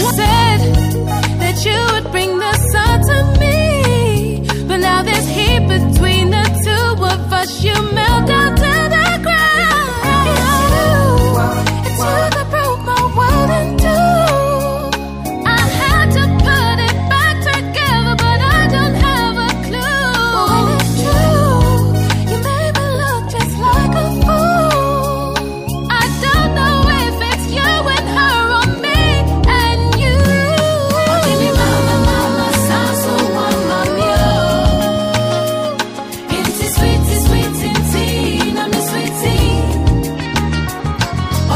say